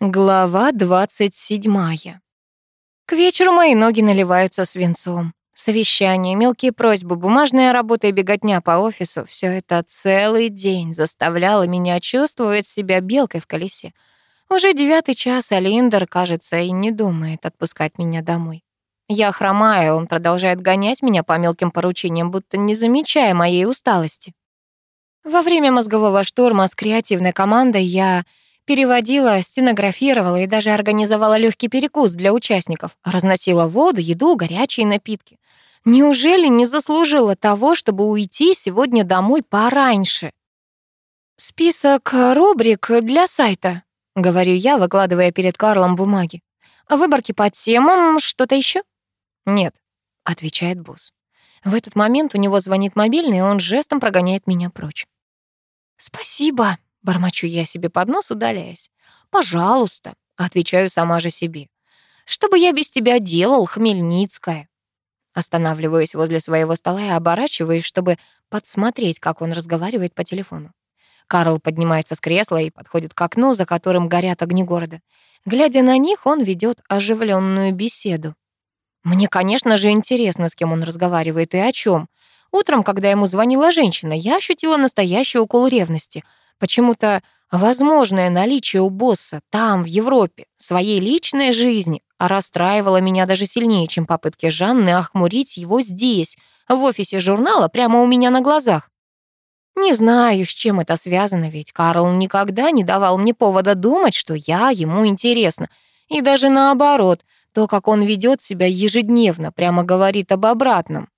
Глава двадцать седьмая. К вечеру мои ноги наливаются свинцом. Совещания, мелкие просьбы, бумажная работа и беготня по офису — все это целый день заставляло меня чувствовать себя белкой в колесе. Уже девятый час, а Линдер, кажется, и не думает отпускать меня домой. Я хромаю, он продолжает гонять меня по мелким поручениям, будто не замечая моей усталости. Во время мозгового шторма с креативной командой я Переводила, стенографировала и даже организовала легкий перекус для участников. Разносила воду, еду, горячие напитки. Неужели не заслужила того, чтобы уйти сегодня домой пораньше? «Список рубрик для сайта», — говорю я, выкладывая перед Карлом бумаги. «Выборки по темам, что-то еще?» «Нет», — отвечает босс. В этот момент у него звонит мобильный, и он жестом прогоняет меня прочь. «Спасибо», Бормочу я себе под нос, удаляясь. «Пожалуйста», — отвечаю сама же себе. «Что бы я без тебя делал, Хмельницкая?» Останавливаюсь возле своего стола и оборачиваюсь, чтобы подсмотреть, как он разговаривает по телефону. Карл поднимается с кресла и подходит к окну, за которым горят огни города. Глядя на них, он ведет оживленную беседу. Мне, конечно же, интересно, с кем он разговаривает и о чем. Утром, когда ему звонила женщина, я ощутила настоящий укол ревности — Почему-то возможное наличие у босса там, в Европе, своей личной жизни расстраивало меня даже сильнее, чем попытки Жанны охмурить его здесь, в офисе журнала, прямо у меня на глазах. Не знаю, с чем это связано, ведь Карл никогда не давал мне повода думать, что я ему интересна. И даже наоборот, то, как он ведет себя ежедневно, прямо говорит об обратном.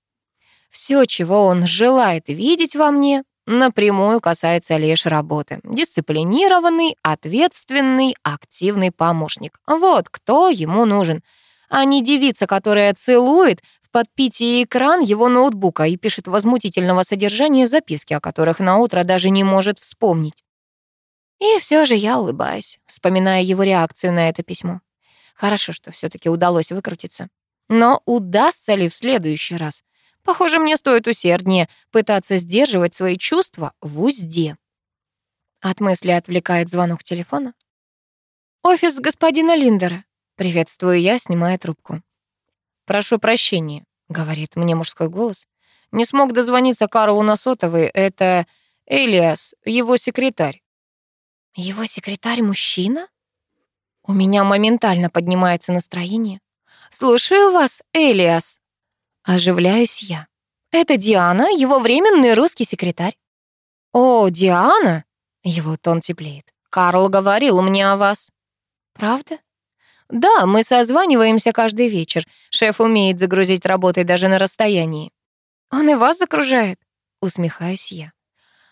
Все, чего он желает видеть во мне, напрямую касается лишь работы. Дисциплинированный, ответственный, активный помощник. Вот кто ему нужен. А не девица, которая целует в подпитии экран его ноутбука и пишет возмутительного содержания записки, о которых на утро даже не может вспомнить. И все же я улыбаюсь, вспоминая его реакцию на это письмо. Хорошо, что все таки удалось выкрутиться. Но удастся ли в следующий раз? Похоже, мне стоит усерднее пытаться сдерживать свои чувства в узде. От мысли отвлекает звонок телефона. «Офис господина Линдера», — приветствую я, снимая трубку. «Прошу прощения», — говорит мне мужской голос. «Не смог дозвониться Карлу на сотовый. Это Элиас, его секретарь». «Его секретарь мужчина?» У меня моментально поднимается настроение. «Слушаю вас, Элиас», Оживляюсь я. Это Диана, его временный русский секретарь. О, Диана? Его тон теплеет. Карл говорил мне о вас. Правда? Да, мы созваниваемся каждый вечер. Шеф умеет загрузить работой даже на расстоянии. Он и вас загружает? Усмехаюсь я.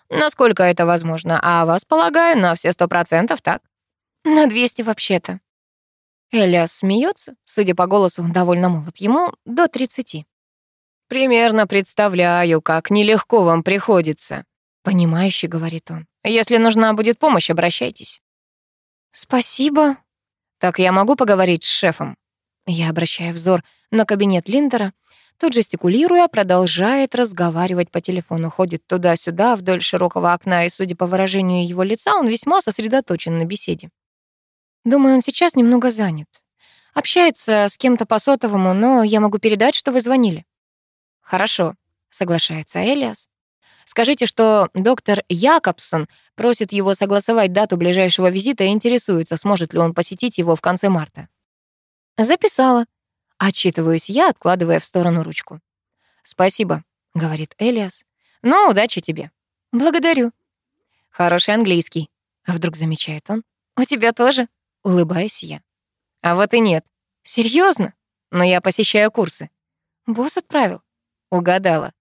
Насколько это возможно? А вас, полагаю, на все сто процентов, так? На двести вообще-то. Элиас смеется, судя по голосу, довольно молод. Ему до тридцати. «Примерно представляю, как нелегко вам приходится», — понимающе говорит он. «Если нужна будет помощь, обращайтесь». «Спасибо». «Так я могу поговорить с шефом?» Я обращаю взор на кабинет Линдера. Тот, жестикулируя, продолжает разговаривать по телефону, ходит туда-сюда вдоль широкого окна, и, судя по выражению его лица, он весьма сосредоточен на беседе. Думаю, он сейчас немного занят. Общается с кем-то по сотовому, но я могу передать, что вы звонили. «Хорошо», — соглашается Элиас. «Скажите, что доктор Якобсон просит его согласовать дату ближайшего визита и интересуется, сможет ли он посетить его в конце марта». «Записала». Отчитываюсь я, откладывая в сторону ручку. «Спасибо», — говорит Элиас. «Ну, удачи тебе». «Благодарю». «Хороший английский», — вдруг замечает он. «У тебя тоже?» — улыбаюсь я. «А вот и нет». «Серьезно? Но я посещаю курсы». «Босс отправил?» Угадала.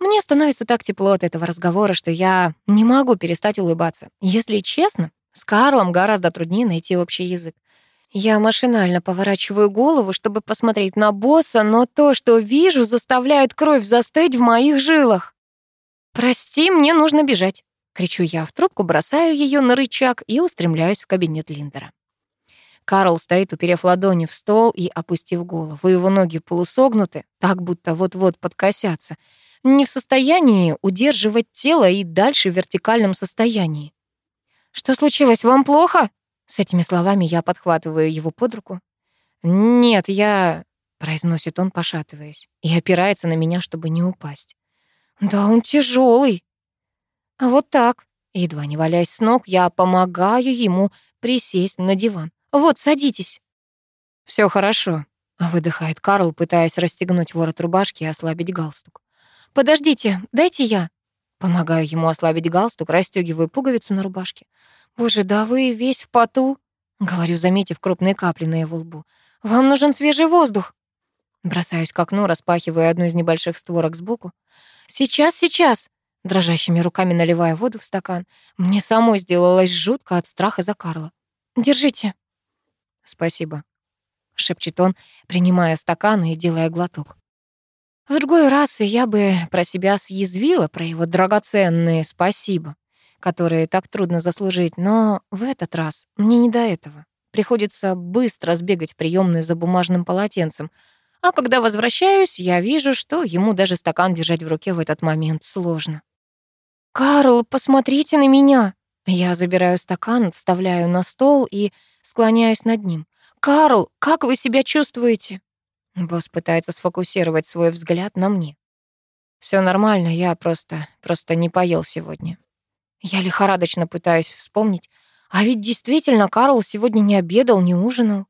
Мне становится так тепло от этого разговора, что я не могу перестать улыбаться. Если честно, с Карлом гораздо труднее найти общий язык. Я машинально поворачиваю голову, чтобы посмотреть на босса, но то, что вижу, заставляет кровь застыть в моих жилах. «Прости, мне нужно бежать», — кричу я в трубку, бросаю ее на рычаг и устремляюсь в кабинет Линдера. Карл стоит, уперев ладони в стол и опустив голову. Его ноги полусогнуты, так будто вот-вот подкосятся. Не в состоянии удерживать тело и дальше в вертикальном состоянии. «Что случилось? Вам плохо?» С этими словами я подхватываю его под руку. «Нет, я...» — произносит он, пошатываясь, и опирается на меня, чтобы не упасть. «Да он тяжелый. А вот так, едва не валяясь с ног, я помогаю ему присесть на диван. «Вот, садитесь». Все хорошо», — выдыхает Карл, пытаясь расстегнуть ворот рубашки и ослабить галстук. «Подождите, дайте я». Помогаю ему ослабить галстук, расстегиваю пуговицу на рубашке. «Боже, да вы весь в поту», — говорю, заметив крупные капли на его лбу. «Вам нужен свежий воздух». Бросаюсь к окну, распахиваю одну из небольших створок сбоку. «Сейчас, сейчас!» Дрожащими руками наливая воду в стакан. Мне самой сделалось жутко от страха за Карла. «Держите». «Спасибо», — шепчет он, принимая стакан и делая глоток. В другой раз я бы про себя съязвила, про его драгоценные «спасибо», которые так трудно заслужить, но в этот раз мне не до этого. Приходится быстро сбегать в приёмную за бумажным полотенцем, а когда возвращаюсь, я вижу, что ему даже стакан держать в руке в этот момент сложно. «Карл, посмотрите на меня!» Я забираю стакан, отставляю на стол и склоняюсь над ним. «Карл, как вы себя чувствуете?» Босс пытается сфокусировать свой взгляд на мне. Все нормально, я просто, просто не поел сегодня. Я лихорадочно пытаюсь вспомнить, а ведь действительно Карл сегодня не обедал, не ужинал.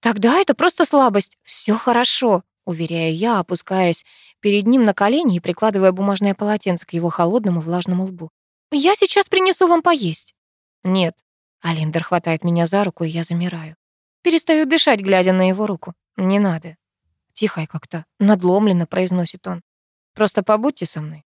Тогда это просто слабость. Все хорошо, уверяю я, опускаясь перед ним на колени и прикладывая бумажное полотенце к его холодному влажному лбу. «Я сейчас принесу вам поесть». «Нет». Алиндер хватает меня за руку, и я замираю. Перестаю дышать, глядя на его руку. «Не надо». Тихо и как-то надломленно произносит он. «Просто побудьте со мной».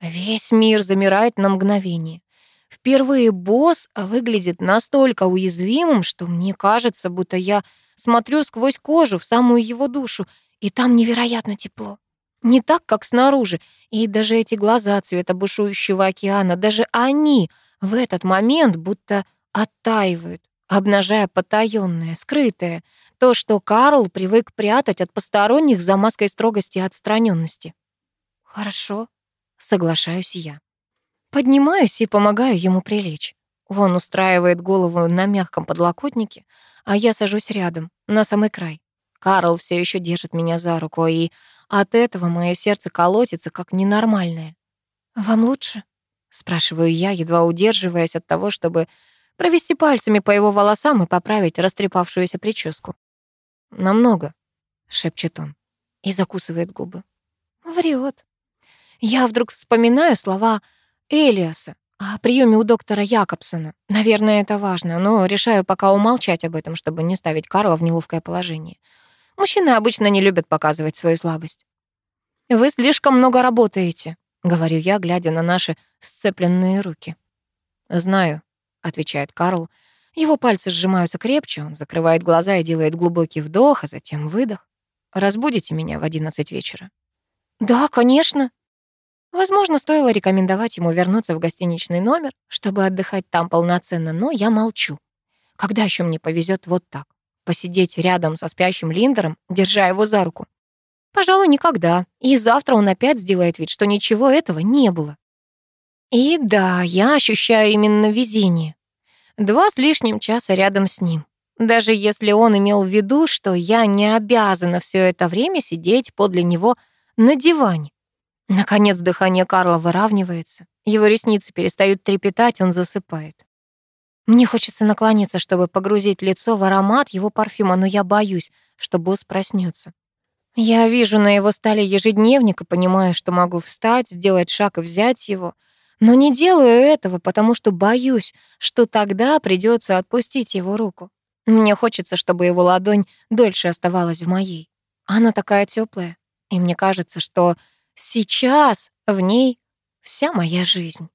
Весь мир замирает на мгновение. Впервые босс выглядит настолько уязвимым, что мне кажется, будто я смотрю сквозь кожу в самую его душу, и там невероятно тепло. Не так, как снаружи. И даже эти глаза цвета бушующего океана, даже они в этот момент будто оттаивают, обнажая потаённое, скрытое, то, что Карл привык прятать от посторонних за маской строгости и отстраненности. «Хорошо», — соглашаюсь я. Поднимаюсь и помогаю ему прилечь. Он устраивает голову на мягком подлокотнике, а я сажусь рядом, на самый край. Карл все еще держит меня за руку, и от этого мое сердце колотится, как ненормальное. «Вам лучше?» — спрашиваю я, едва удерживаясь от того, чтобы провести пальцами по его волосам и поправить растрепавшуюся прическу. «Намного», — шепчет он и закусывает губы. Врет. Я вдруг вспоминаю слова Элиаса о приеме у доктора Якобсона. Наверное, это важно, но решаю пока умолчать об этом, чтобы не ставить Карла в неловкое положение. Мужчины обычно не любят показывать свою слабость. «Вы слишком много работаете», — говорю я, глядя на наши сцепленные руки. «Знаю», — отвечает Карл. Его пальцы сжимаются крепче, он закрывает глаза и делает глубокий вдох, а затем выдох. «Разбудите меня в одиннадцать вечера?» «Да, конечно». Возможно, стоило рекомендовать ему вернуться в гостиничный номер, чтобы отдыхать там полноценно, но я молчу. Когда еще мне повезет вот так? посидеть рядом со спящим Линдером, держа его за руку? Пожалуй, никогда. И завтра он опять сделает вид, что ничего этого не было. И да, я ощущаю именно везение. Два с лишним часа рядом с ним. Даже если он имел в виду, что я не обязана все это время сидеть подле него на диване. Наконец дыхание Карла выравнивается, его ресницы перестают трепетать, он засыпает. Мне хочется наклониться, чтобы погрузить лицо в аромат его парфюма, но я боюсь, что босс проснется. Я вижу на его столе ежедневник и понимаю, что могу встать, сделать шаг и взять его. Но не делаю этого, потому что боюсь, что тогда придется отпустить его руку. Мне хочется, чтобы его ладонь дольше оставалась в моей. Она такая теплая, и мне кажется, что сейчас в ней вся моя жизнь.